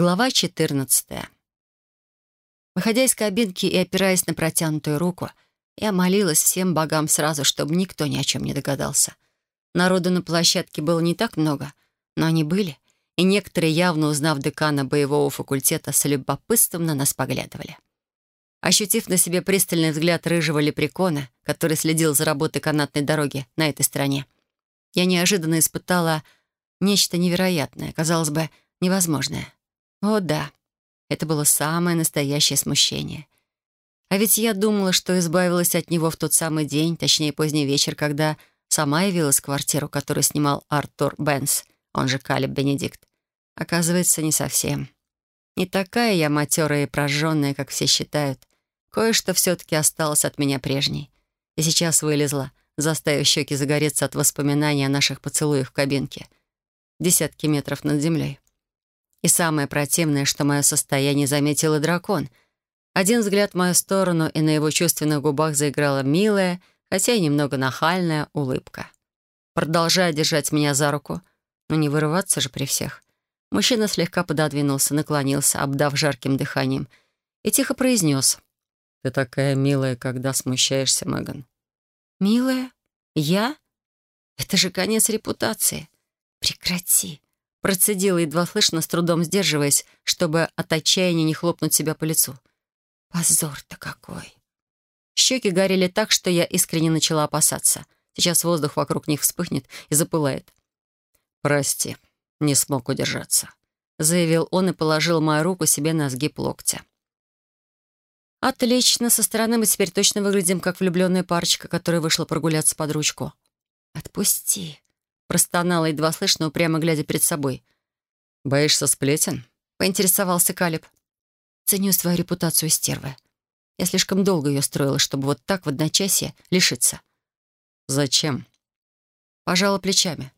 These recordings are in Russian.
Глава 14. Выходя из кабинки и опираясь на протянутую руку, я молилась всем богам сразу, чтобы никто ни о чем не догадался. Народу на площадке было не так много, но они были, и некоторые, явно узнав декана боевого факультета, с любопытством на нас поглядывали. Ощутив на себе пристальный взгляд рыжего лепрекона, который следил за работой канатной дороги на этой стороне, я неожиданно испытала нечто невероятное, казалось бы, невозможное. О да, это было самое настоящее смущение. А ведь я думала, что избавилась от него в тот самый день, точнее поздний вечер, когда сама явилась в квартиру, которую снимал Артур Бенс, он же Калиб Бенедикт. Оказывается, не совсем. Не такая я матерая и прожженная, как все считают. Кое-что все-таки осталось от меня прежней. И сейчас вылезла, заставив щеки загореться от воспоминаний о наших поцелуях в кабинке. Десятки метров над землей. И самое противное, что мое состояние заметил и дракон. Один взгляд в мою сторону, и на его чувственных губах заиграла милая, хотя и немного нахальная улыбка. Продолжая держать меня за руку, но не вырываться же при всех, мужчина слегка пододвинулся, наклонился, обдав жарким дыханием, и тихо произнес. «Ты такая милая, когда смущаешься, Меган». «Милая? Я? Это же конец репутации. Прекрати. Процедила, едва слышно, с трудом сдерживаясь, чтобы от отчаяния не хлопнуть себя по лицу. Позор-то какой! Щеки горели так, что я искренне начала опасаться. Сейчас воздух вокруг них вспыхнет и запылает. «Прости, не смог удержаться», — заявил он и положил мою руку себе на сгиб локтя. «Отлично, со стороны мы теперь точно выглядим, как влюбленная парочка, которая вышла прогуляться под ручку». «Отпусти», Простонала едва слышно, упрямо глядя перед собой. «Боишься сплетен?» — поинтересовался Калиб. «Ценю свою репутацию стервы. Я слишком долго ее строила, чтобы вот так в одночасье лишиться». «Зачем?» Пожала плечами.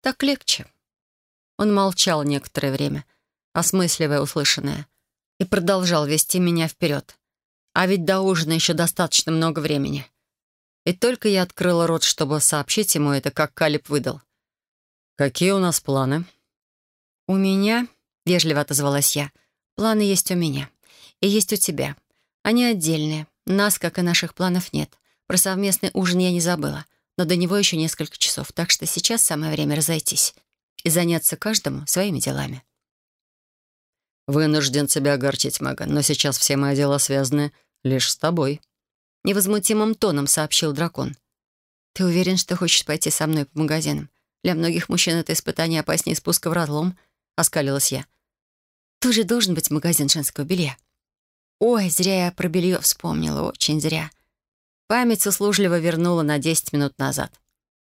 «Так легче». Он молчал некоторое время, осмысливая услышанное, и продолжал вести меня вперед. А ведь до ужина еще достаточно много времени. И только я открыла рот, чтобы сообщить ему это, как Калиб выдал. «Какие у нас планы?» «У меня», — вежливо отозвалась я, — «планы есть у меня. И есть у тебя. Они отдельные. Нас, как и наших планов, нет. Про совместный ужин я не забыла, но до него еще несколько часов, так что сейчас самое время разойтись и заняться каждому своими делами». «Вынужден тебя огорчить, Меган, но сейчас все мои дела связаны лишь с тобой», невозмутимым тоном сообщил дракон. «Ты уверен, что хочешь пойти со мной по магазинам? Для многих мужчин это испытание опаснее спуска в разлом», — оскалилась я. «Тут же должен быть магазин женского белья». «Ой, зря я про белье вспомнила, очень зря». Память услужливо вернула на 10 минут назад.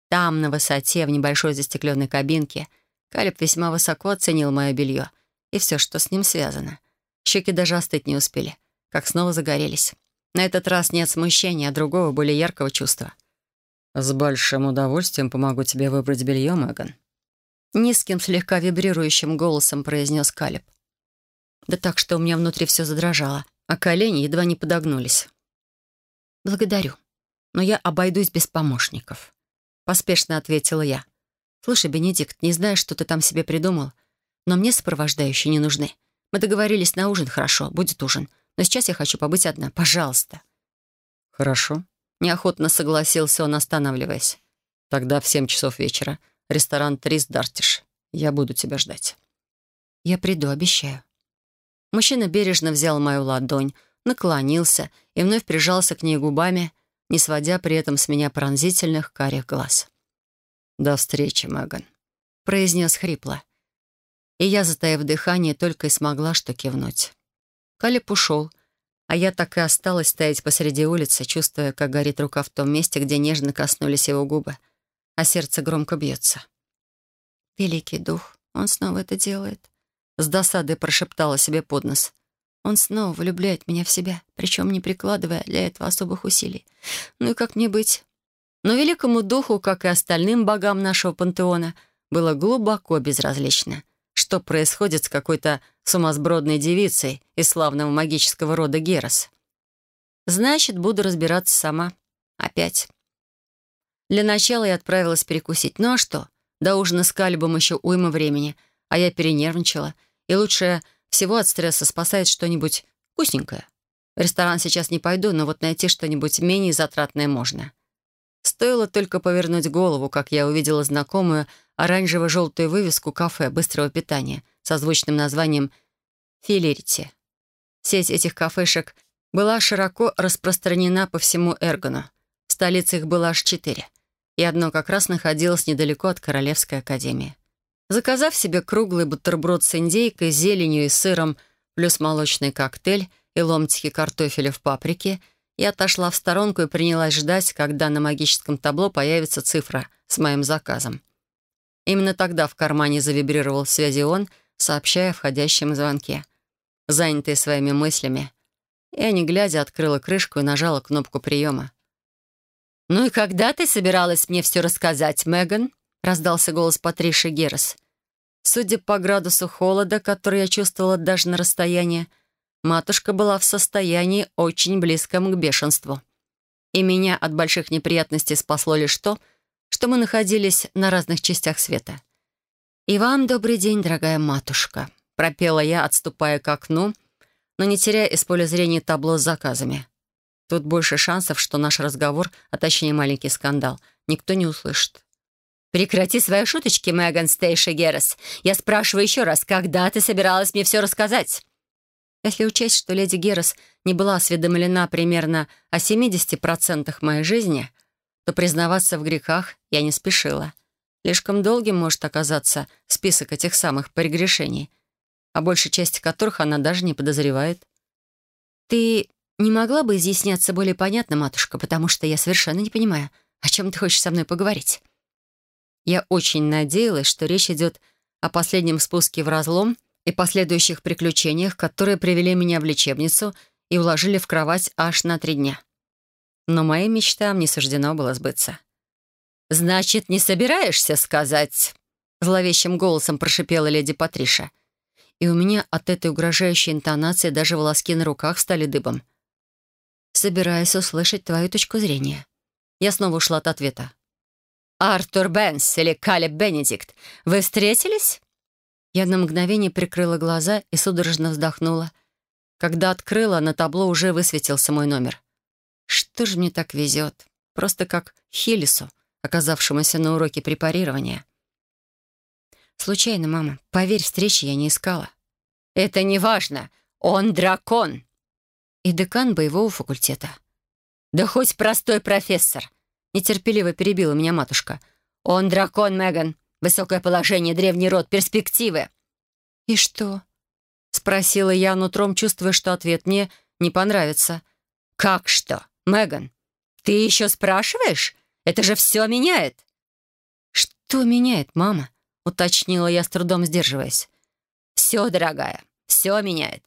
Там, на высоте, в небольшой застекленной кабинке, Калиб весьма высоко оценил мое белье и все, что с ним связано. Щеки даже остыть не успели, как снова загорелись. На этот раз нет смущения, а другого, более яркого чувства. «С большим удовольствием помогу тебе выбрать белье, Меган», Низким, слегка вибрирующим голосом произнес Калиб. Да так, что у меня внутри все задрожало, а колени едва не подогнулись. «Благодарю, но я обойдусь без помощников», — поспешно ответила я. «Слушай, Бенедикт, не знаю, что ты там себе придумал, но мне сопровождающие не нужны. Мы договорились на ужин, хорошо, будет ужин. Но сейчас я хочу побыть одна. Пожалуйста». «Хорошо», — неохотно согласился он, останавливаясь. «Тогда в семь часов вечера. Ресторан «Трис Дартиш». Я буду тебя ждать». «Я приду, обещаю». Мужчина бережно взял мою ладонь, наклонился и вновь прижался к ней губами, не сводя при этом с меня пронзительных карих глаз. «До встречи, Меган», — произнес хрипло. И я, затаив дыхание, только и смогла что кивнуть. Калиб ушел, а я так и осталась стоять посреди улицы, чувствуя, как горит рука в том месте, где нежно коснулись его губы, а сердце громко бьется. «Великий дух, он снова это делает», — с досадой прошептала себе под нос. «Он снова влюбляет меня в себя, причем не прикладывая для этого особых усилий. Ну и как мне быть?» Но великому духу, как и остальным богам нашего пантеона, было глубоко безразлично — что происходит с какой-то сумасбродной девицей из славного магического рода Герос. Значит, буду разбираться сама. Опять. Для начала я отправилась перекусить. Ну а что? До ужина с Калибом еще уйма времени, а я перенервничала. И лучше всего от стресса спасает что-нибудь вкусненькое. В ресторан сейчас не пойду, но вот найти что-нибудь менее затратное можно. Стоило только повернуть голову, как я увидела знакомую оранжево-желтую вывеску кафе быстрого питания со звучным названием «Филерити». Сеть этих кафешек была широко распространена по всему Эргону. В столице их было аж четыре, и одно как раз находилось недалеко от Королевской академии. Заказав себе круглый бутерброд с индейкой, зеленью и сыром, плюс молочный коктейль и ломтики картофеля в паприке, я отошла в сторонку и принялась ждать, когда на магическом табло появится цифра с моим заказом. Именно тогда в кармане завибрировал связион, сообщая о входящем звонке. Занятая своими мыслями, я, не глядя, открыла крышку и нажала кнопку приема. «Ну и когда ты собиралась мне все рассказать, Меган?» — раздался голос Патриши Геррес. Судя по градусу холода, который я чувствовала даже на расстоянии, матушка была в состоянии очень близком к бешенству. И меня от больших неприятностей спасло лишь то, что мы находились на разных частях света. «И вам добрый день, дорогая матушка», — пропела я, отступая к окну, но не теряя из поля зрения табло с заказами. Тут больше шансов, что наш разговор, а точнее маленький скандал, никто не услышит. «Прекрати свои шуточки, Меган Стейши Геррес. Я спрашиваю еще раз, когда ты собиралась мне все рассказать?» Если учесть, что леди Геррес не была осведомлена примерно о 70% моей жизни, то признаваться в грехах я не спешила. Слишком долгим может оказаться список этих самых прегрешений, о большей части которых она даже не подозревает. «Ты не могла бы изъясняться более понятно, матушка, потому что я совершенно не понимаю, о чем ты хочешь со мной поговорить?» Я очень надеялась, что речь идет о последнем спуске в разлом и последующих приключениях, которые привели меня в лечебницу и уложили в кровать аж на три дня. Но моим мечтам не суждено было сбыться. «Значит, не собираешься сказать?» Зловещим голосом прошипела леди Патриша. И у меня от этой угрожающей интонации даже волоски на руках стали дыбом. «Собираюсь услышать твою точку зрения». Я снова ушла от ответа. «Артур Бенс или Калеб Бенедикт, вы встретились?» Я на мгновение прикрыла глаза и судорожно вздохнула. Когда открыла, на табло уже высветился мой номер. Что же мне так везет? Просто как Хиллису, оказавшемуся на уроке препарирования. «Случайно, мама. Поверь, встречи я не искала». «Это не важно. Он дракон». И декан боевого факультета. «Да хоть простой профессор. Нетерпеливо перебила меня матушка. «Он дракон, Меган. Высокое положение, древний род, перспективы». «И что?» — спросила я, нутром чувствуя, что ответ мне не понравится. «Как что, Меган? Ты еще спрашиваешь? Это же все меняет». «Что меняет, мама?» — уточнила я, с трудом сдерживаясь. «Все, дорогая, все меняет.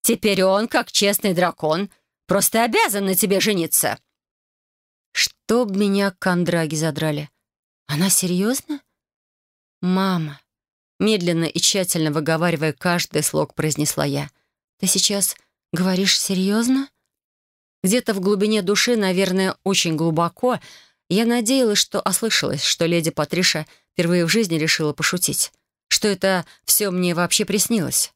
Теперь он, как честный дракон, просто обязан на тебе жениться». Чтоб меня кондраги задрали. Она серьезно? Мама. Медленно и тщательно выговаривая каждый слог, произнесла я. Ты сейчас говоришь серьезно? Где-то в глубине души, наверное, очень глубоко, я надеялась, что ослышалась, что леди Патриша впервые в жизни решила пошутить. Что это все мне вообще приснилось.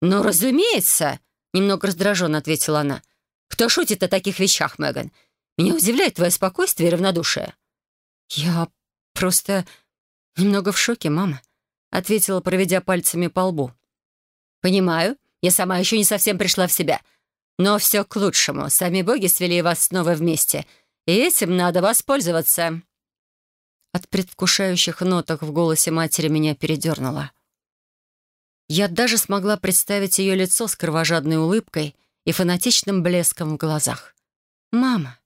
«Ну, разумеется!» — немного раздраженно ответила она. «Кто шутит о таких вещах, Меган? Меня удивляет твое спокойствие и равнодушие». «Я просто немного в шоке, мама», — ответила, проведя пальцами по лбу. «Понимаю, я сама еще не совсем пришла в себя. Но все к лучшему. Сами боги свели вас снова вместе, и этим надо воспользоваться». От предвкушающих ноток в голосе матери меня передернуло. Я даже смогла представить ее лицо с кровожадной улыбкой и фанатичным блеском в глазах. «Мама,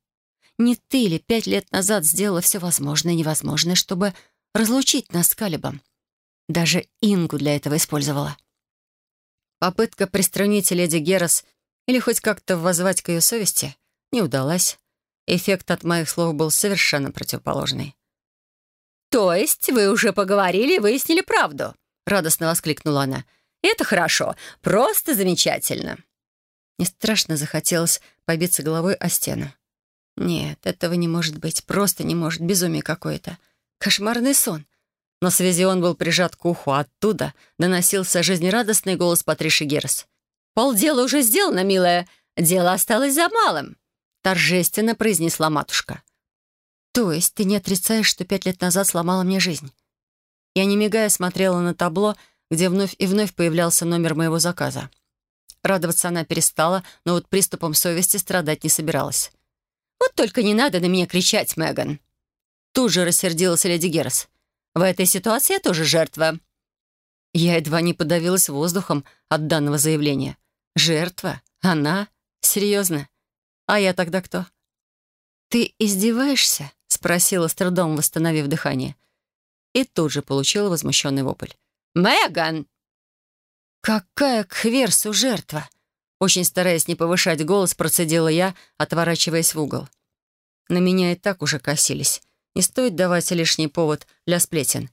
не ты ли пять лет назад сделала все возможное и невозможное, чтобы разлучить нас с Калибом? Даже Ингу для этого использовала. Попытка приструнить леди Герас или хоть как-то воззвать к ее совести не удалась. Эффект от моих слов был совершенно противоположный. «То есть вы уже поговорили и выяснили правду?» — радостно воскликнула она. «Это хорошо, просто замечательно». Мне страшно захотелось побиться головой о стену. Нет, этого не может быть. Просто не может. Безумие какое-то. Кошмарный сон. Но Связион был прижат к уху, оттуда доносился жизнерадостный голос Патриши Герс. «Полдела уже сделано, милая. Дело осталось за малым», — торжественно произнесла матушка. «То есть ты не отрицаешь, что пять лет назад сломала мне жизнь?» Я, не мигая, смотрела на табло, где вновь и вновь появлялся номер моего заказа. Радоваться она перестала, но вот приступом совести страдать не собиралась. «Вот только не надо на меня кричать, Меган!» Тут же рассердилась леди Герас. «В этой ситуации я тоже жертва». Я едва не подавилась воздухом от данного заявления. «Жертва? Она? Серьезно? А я тогда кто?» «Ты издеваешься?» — спросила с трудом, восстановив дыхание. И тут же получила возмущенный вопль. «Меган!» «Какая к Хверсу жертва!» Очень стараясь не повышать голос, процедила я, отворачиваясь в угол. На меня и так уже косились. Не стоит давать лишний повод для сплетен.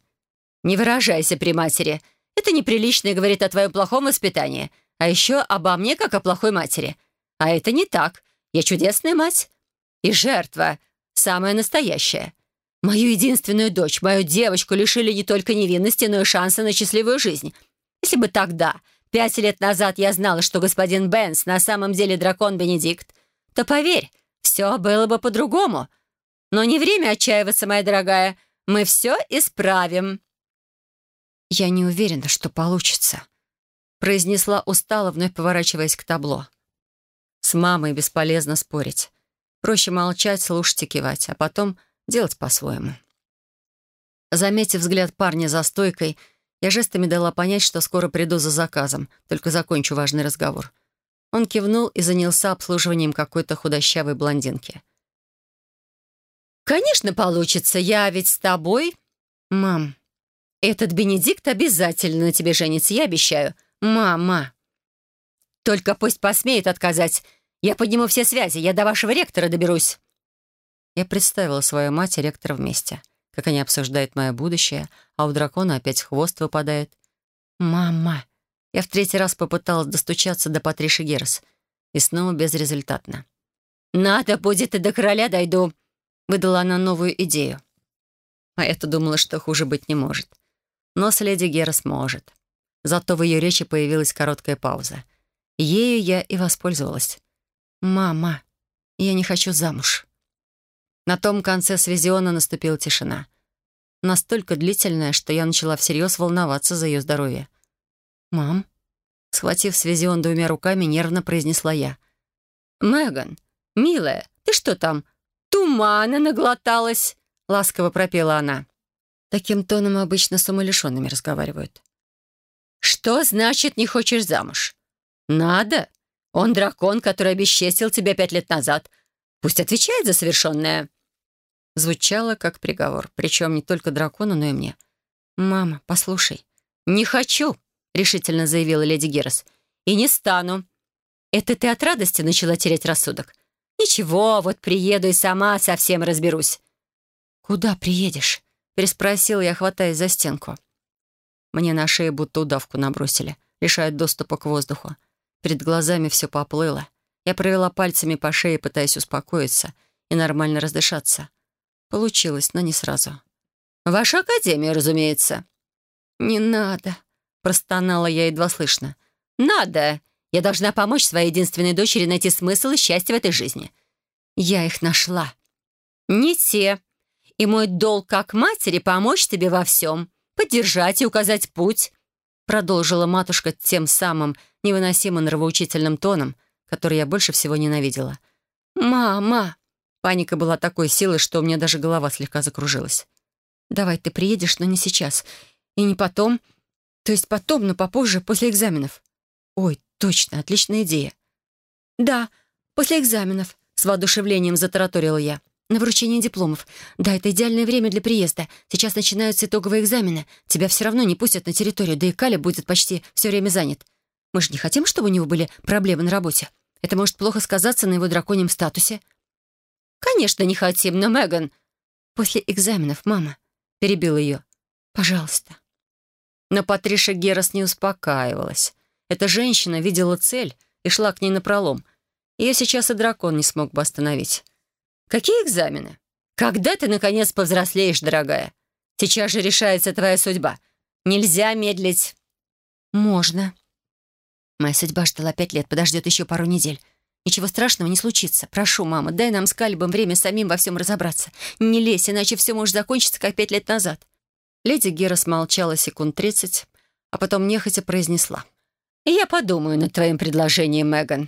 «Не выражайся при матери. Это неприлично и говорит о твоем плохом воспитании. А еще обо мне, как о плохой матери. А это не так. Я чудесная мать. И жертва. Самая настоящая. Мою единственную дочь, мою девочку лишили не только невинности, но и шанса на счастливую жизнь. Если бы тогда, пять лет назад, я знала, что господин Бенс на самом деле дракон Бенедикт, то, поверь, все было бы по-другому. Но не время отчаиваться, моя дорогая. Мы все исправим». «Я не уверена, что получится», — произнесла устало, вновь поворачиваясь к табло. «С мамой бесполезно спорить. Проще молчать, слушать и кивать, а потом делать по-своему». Заметив взгляд парня за стойкой, я жестами дала понять, что скоро приду за заказом, только закончу важный разговор. Он кивнул и занялся обслуживанием какой-то худощавой блондинки. «Конечно получится, я ведь с тобой...» «Мам, этот Бенедикт обязательно на тебе женится, я обещаю. Мама!» «Только пусть посмеет отказать. Я подниму все связи, я до вашего ректора доберусь». Я представила свою мать и ректора вместе — как они обсуждают мое будущее, а у дракона опять хвост выпадает. «Мама!» Я в третий раз попыталась достучаться до Патриши Герс, и снова безрезультатно. «Надо будет и до короля дойду», — выдала она новую идею. А я-то думала, что хуже быть не может. Но с леди Герас может. Зато в ее речи появилась короткая пауза. Ею я и воспользовалась. «Мама, я не хочу замуж». На том конце связиона наступила тишина. Настолько длительная, что я начала всерьез волноваться за ее здоровье. «Мам?» Схватив связион двумя руками, нервно произнесла я. «Меган, милая, ты что там? Тумана наглоталась!» Ласково пропела она. Таким тоном обычно с умалишенными разговаривают. «Что значит не хочешь замуж?» «Надо. Он дракон, который обесчестил тебя пять лет назад. Пусть отвечает за совершенное». Звучало как приговор, причем не только дракону, но и мне. «Мама, послушай». «Не хочу», — решительно заявила леди Герас. «И не стану. Это ты от радости начала терять рассудок? Ничего, вот приеду и сама совсем разберусь». «Куда приедешь?» — переспросила я, хватаясь за стенку. Мне на шею будто удавку набросили, лишая доступа к воздуху. Перед глазами все поплыло. Я провела пальцами по шее, пытаясь успокоиться и нормально раздышаться. Получилось, но не сразу. «Ваша академия, разумеется». «Не надо», — простонала я едва слышно. «Надо. Я должна помочь своей единственной дочери найти смысл и счастье в этой жизни. Я их нашла. Не те. И мой долг как матери помочь тебе во всем, поддержать и указать путь», продолжила матушка тем самым невыносимо нравоучительным тоном, который я больше всего ненавидела. «Мама!» Паника была такой силой, что у меня даже голова слегка закружилась. «Давай, ты приедешь, но не сейчас. И не потом. То есть потом, но попозже, после экзаменов». «Ой, точно, отличная идея». «Да, после экзаменов», — с воодушевлением затараторила я. «На вручение дипломов. Да, это идеальное время для приезда. Сейчас начинаются итоговые экзамены. Тебя все равно не пустят на территорию, да и Каля будет почти все время занят. Мы же не хотим, чтобы у него были проблемы на работе. Это может плохо сказаться на его драконьем статусе». «Конечно, не хотим, но, Меган...» «После экзаменов, мама», — перебил ее. «Пожалуйста». Но Патриша Герас не успокаивалась. Эта женщина видела цель и шла к ней напролом. Ее сейчас и дракон не смог бы остановить. «Какие экзамены? Когда ты, наконец, повзрослеешь, дорогая? Сейчас же решается твоя судьба. Нельзя медлить». «Можно». «Моя судьба ждала пять лет, подождет еще пару недель. Ничего страшного не случится. Прошу, мама, дай нам с Калибом время самим во всем разобраться. Не лезь, иначе все может закончиться, как пять лет назад». Леди Гера смолчала секунд тридцать, а потом нехотя произнесла. «Я подумаю над твоим предложением, Меган».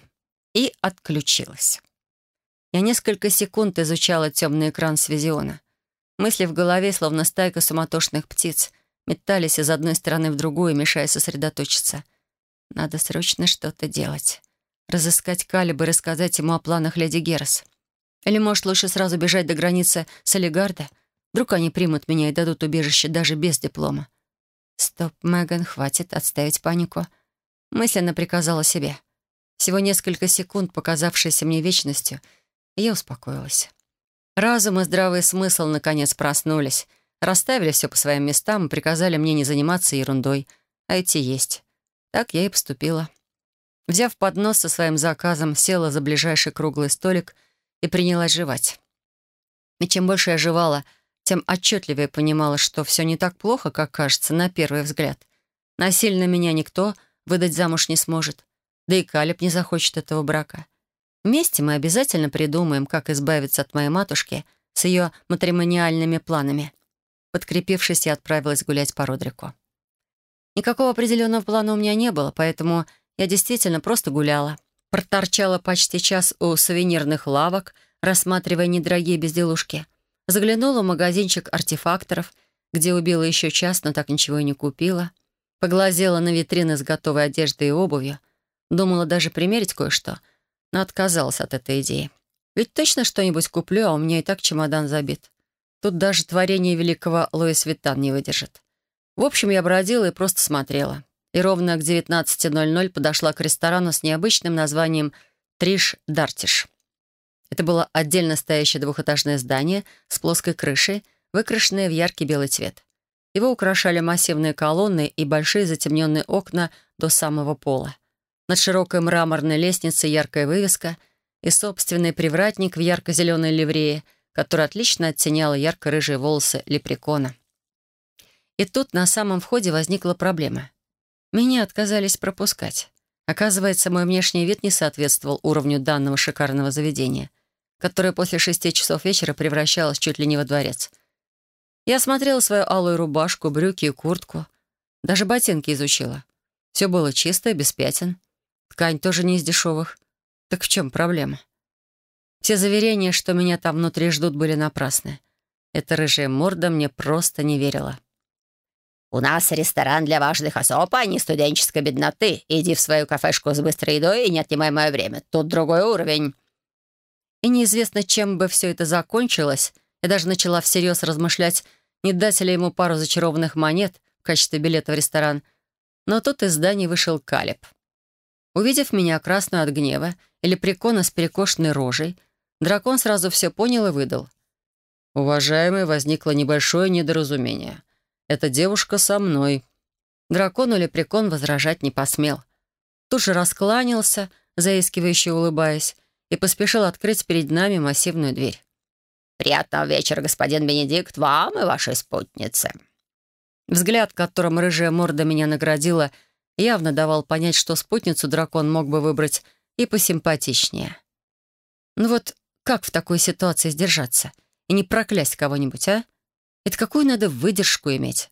И отключилась. Я несколько секунд изучала темный экран связиона. Мысли в голове, словно стайка суматошных птиц, метались из одной стороны в другую, мешая сосредоточиться. Надо срочно что-то делать. Разыскать Калиба и рассказать ему о планах леди Герас. Или, может, лучше сразу бежать до границы с Олигарда? Вдруг они примут меня и дадут убежище даже без диплома. Стоп, Меган, хватит отставить панику. Мысленно приказала себе. Всего несколько секунд, показавшиеся мне вечностью, я успокоилась. Разум и здравый смысл наконец проснулись, расставили все по своим местам и приказали мне не заниматься ерундой, а идти есть. Так я и поступила. Взяв поднос со своим заказом, села за ближайший круглый столик и принялась жевать. И чем больше я жевала, тем отчетливее понимала, что все не так плохо, как кажется на первый взгляд. Насильно меня никто выдать замуж не сможет, да и Калиб не захочет этого брака. Вместе мы обязательно придумаем, как избавиться от моей матушки с ее матримониальными планами. Подкрепившись, я отправилась гулять по Родрику. Никакого определенного плана у меня не было, поэтому я действительно просто гуляла. Проторчала почти час у сувенирных лавок, рассматривая недорогие безделушки. Заглянула в магазинчик артефакторов, где убила еще час, но так ничего и не купила. Поглазела на витрины с готовой одеждой и обувью. Думала даже примерить кое-что — но отказалась от этой идеи. Ведь точно что-нибудь куплю, а у меня и так чемодан забит. Тут даже творение великого Луис Виттан не выдержит. В общем, я бродила и просто смотрела. И ровно к 19.00 подошла к ресторану с необычным названием «Триш Дартиш». Это было отдельно стоящее двухэтажное здание с плоской крышей, выкрашенное в яркий белый цвет. Его украшали массивные колонны и большие затемненные окна до самого пола. Над широкой мраморной лестницей яркая вывеска и собственный привратник в ярко-зеленой ливрее, который отлично оттеняла ярко-рыжие волосы лепрекона. И тут на самом входе возникла проблема. Меня отказались пропускать. Оказывается, мой внешний вид не соответствовал уровню данного шикарного заведения, которое после шести часов вечера превращалось чуть ли не во дворец. Я смотрела свою алую рубашку, брюки и куртку. Даже ботинки изучила. Все было чисто, без пятен. Ткань тоже не из дешевых. Так в чем проблема? Все заверения, что меня там внутри ждут, были напрасны. Эта рыжая морда мне просто не верила. «У нас ресторан для важных особ, а не студенческой бедноты. Иди в свою кафешку с быстрой едой и не отнимай мое время. Тут другой уровень». И неизвестно, чем бы все это закончилось. Я даже начала всерьез размышлять, не дать ли ему пару зачарованных монет в качестве билета в ресторан. Но тут из здания вышел Калеб. Увидев меня красную от гнева или прикона с перекошенной рожей, дракон сразу все понял и выдал. «Уважаемый, возникло небольшое недоразумение. Эта девушка со мной». Дракон или прикон возражать не посмел. Тут же раскланялся, заискивающе улыбаясь, и поспешил открыть перед нами массивную дверь. «Приятного вечера, господин Бенедикт, вам и вашей спутнице». Взгляд, которым рыжая морда меня наградила, — явно давал понять, что спутницу дракон мог бы выбрать и посимпатичнее. Ну вот как в такой ситуации сдержаться и не проклясть кого-нибудь, а? Это какую надо выдержку иметь?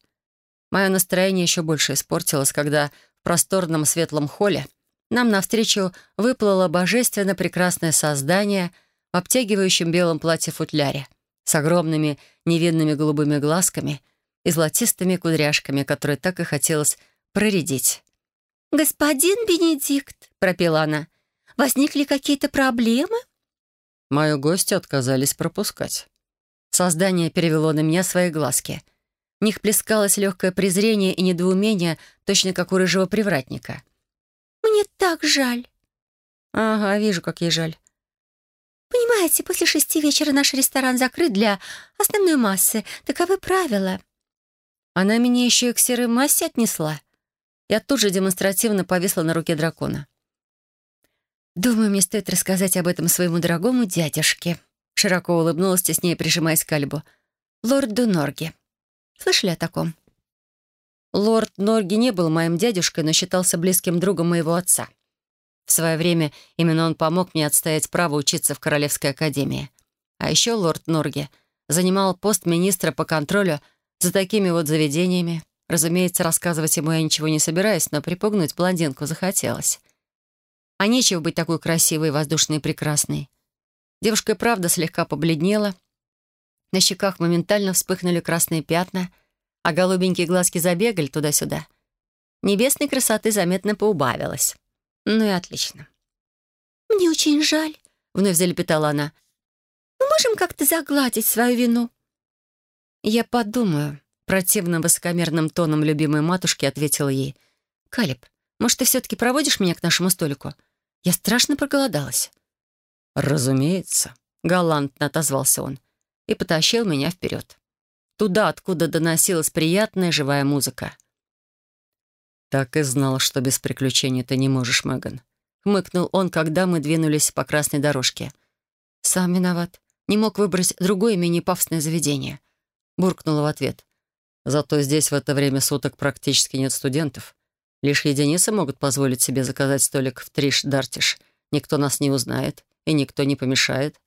Мое настроение еще больше испортилось, когда в просторном светлом холле нам навстречу выплыло божественно прекрасное создание в обтягивающем белом платье-футляре с огромными невинными голубыми глазками и золотистыми кудряшками, которые так и хотелось проредить. «Господин Бенедикт», — пропела она, — «возникли какие-то проблемы?» Мою гостью отказались пропускать. Создание перевело на меня свои глазки. В них плескалось легкое презрение и недоумение, точно как у рыжего привратника. «Мне так жаль». «Ага, вижу, как ей жаль». «Понимаете, после шести вечера наш ресторан закрыт для основной массы. Таковы правила». Она меня еще и к серой массе отнесла. Я тут же демонстративно повисла на руке дракона. «Думаю, мне стоит рассказать об этом своему дорогому дядюшке», широко улыбнулась, теснее прижимаясь к Альбу. «Лорду Норги». Слышали о таком?» Лорд Норги не был моим дядюшкой, но считался близким другом моего отца. В свое время именно он помог мне отстоять право учиться в Королевской академии. А еще лорд Норги занимал пост министра по контролю за такими вот заведениями. Разумеется, рассказывать ему я ничего не собираюсь, но припугнуть блондинку захотелось. А нечего быть такой красивой, воздушной и прекрасной. Девушка и правда слегка побледнела. На щеках моментально вспыхнули красные пятна, а голубенькие глазки забегали туда-сюда. Небесной красоты заметно поубавилась. Ну и отлично. «Мне очень жаль», — вновь залепетала она. «Мы можем как-то загладить свою вину?» «Я подумаю», — противным высокомерным тоном любимой матушки ответила ей. «Калиб, может, ты все-таки проводишь меня к нашему столику? Я страшно проголодалась». «Разумеется», — галантно отозвался он и потащил меня вперед. Туда, откуда доносилась приятная живая музыка. «Так и знал, что без приключений ты не можешь, Меган», — хмыкнул он, когда мы двинулись по красной дорожке. «Сам виноват. Не мог выбрать другое, менее пафосное заведение». Буркнула в ответ. «Зато здесь в это время суток практически нет студентов. Лишь единицы могут позволить себе заказать столик в Триш-Дартиш. Никто нас не узнает и никто не помешает.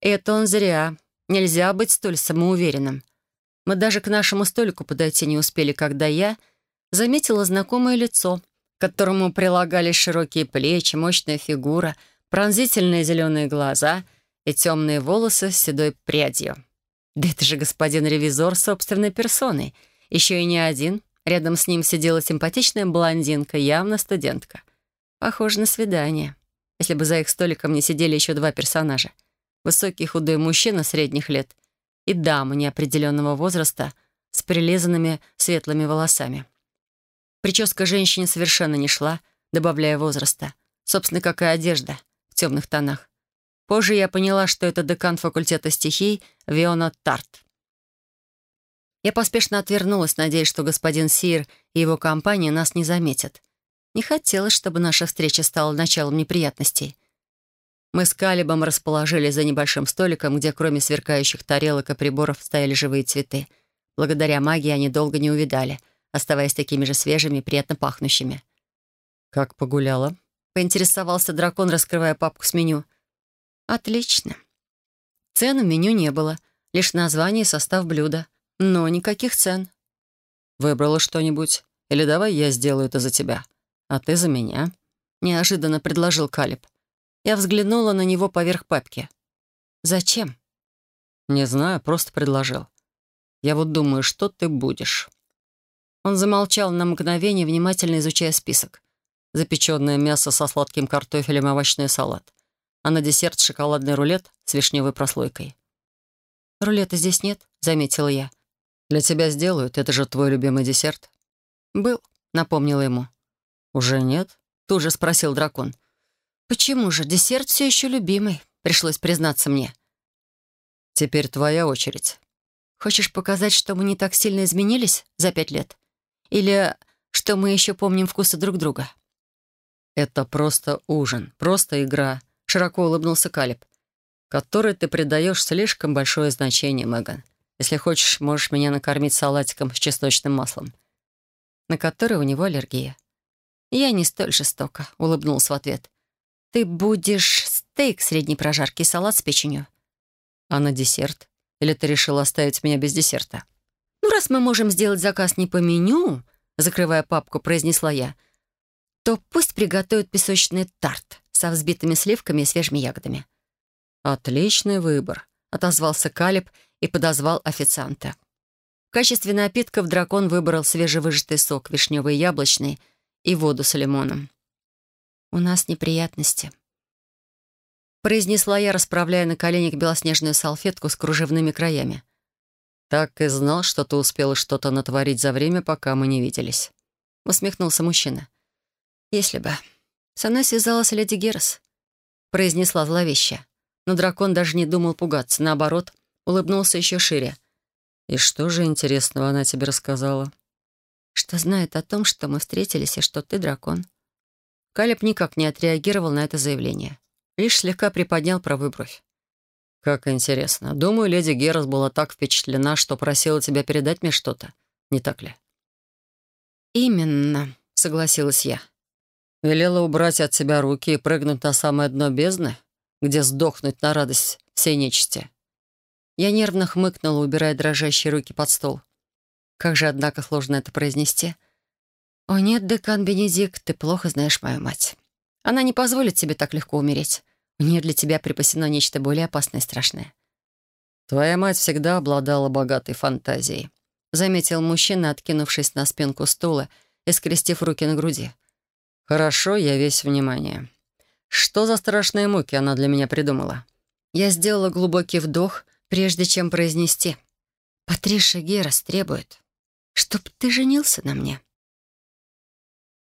Это он зря. Нельзя быть столь самоуверенным. Мы даже к нашему столику подойти не успели, когда я заметила знакомое лицо, к которому прилагались широкие плечи, мощная фигура, пронзительные зеленые глаза и темные волосы с седой прядью. Да это же господин ревизор собственной персоной. Еще и не один. Рядом с ним сидела симпатичная блондинка, явно студентка. Похоже на свидание если бы за их столиком не сидели еще два персонажа. Высокий худой мужчина средних лет и дама неопределенного возраста с прилизанными светлыми волосами. Прическа женщине совершенно не шла, добавляя возраста. Собственно, как и одежда, в темных тонах. Позже я поняла, что это декан факультета стихий Виона Тарт. Я поспешно отвернулась, надеясь, что господин Сир и его компания нас не заметят. Не хотелось, чтобы наша встреча стала началом неприятностей. Мы с Калибом расположились за небольшим столиком, где кроме сверкающих тарелок и приборов стояли живые цветы. Благодаря магии они долго не увидали, оставаясь такими же свежими и приятно пахнущими. «Как погуляла?» — поинтересовался дракон, раскрывая папку с меню. «Отлично. Цен в меню не было, лишь название и состав блюда. Но никаких цен». «Выбрала что-нибудь? Или давай я сделаю это за тебя?» «А ты за меня?» — неожиданно предложил Калиб. Я взглянула на него поверх папки. «Зачем?» «Не знаю, просто предложил. Я вот думаю, что ты будешь». Он замолчал на мгновение, внимательно изучая список. Запеченное мясо со сладким картофелем и овощной салат. А на десерт шоколадный рулет с вишневой прослойкой. «Рулета здесь нет», — заметила я. «Для тебя сделают, это же твой любимый десерт». «Был», — напомнила ему. «Уже нет?» — тут же спросил дракон. «Почему же? Десерт все еще любимый», — пришлось признаться мне. «Теперь твоя очередь». «Хочешь показать, что мы не так сильно изменились за пять лет? Или что мы еще помним вкусы друг друга?» «Это просто ужин, просто игра», — широко улыбнулся Калиб, «которой ты придаешь слишком большое значение, Меган. Если хочешь, можешь меня накормить салатиком с чесночным маслом, на который у него аллергия. Я не столь жестоко, улыбнулся в ответ. Ты будешь стейк средней прожарки и салат с печенью. А на десерт? Или ты решила оставить меня без десерта? Ну, раз мы можем сделать заказ не по меню, закрывая папку, произнесла я, то пусть приготовят песочный тарт со взбитыми сливками и свежими ягодами. «Отличный выбор», — отозвался Калиб и подозвал официанта. В качестве напитков дракон выбрал свежевыжатый сок, вишневый и яблочный — и воду с лимоном. «У нас неприятности», — произнесла я, расправляя на коленях белоснежную салфетку с кружевными краями. «Так и знал, что ты успела что-то натворить за время, пока мы не виделись», — усмехнулся мужчина. «Если бы. Со мной связалась леди Герас», — произнесла зловеще. Но дракон даже не думал пугаться, наоборот, улыбнулся еще шире. «И что же интересного она тебе рассказала?» Что знает о том, что мы встретились и что ты дракон». Калеб никак не отреагировал на это заявление. Лишь слегка приподнял правую бровь. «Как интересно. Думаю, леди Герас была так впечатлена, что просила тебя передать мне что-то. Не так ли?» «Именно», — согласилась я. «Велела убрать от себя руки и прыгнуть на самое дно бездны, где сдохнуть на радость всей нечисти». Я нервно хмыкнула, убирая дрожащие руки под стол. Как же, однако, сложно это произнести. «О нет, декан Бенедикт, ты плохо знаешь мою мать. Она не позволит тебе так легко умереть. У нее для тебя припасено нечто более опасное и страшное». «Твоя мать всегда обладала богатой фантазией», — заметил мужчина, откинувшись на спинку стула и скрестив руки на груди. «Хорошо, я весь внимание. Что за страшные муки она для меня придумала?» Я сделала глубокий вдох, прежде чем произнести. «Патриша Герас требует, чтоб ты женился на мне».